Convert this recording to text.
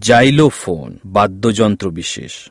Xylophone বাদ্যযন্ত্র বিশেষ।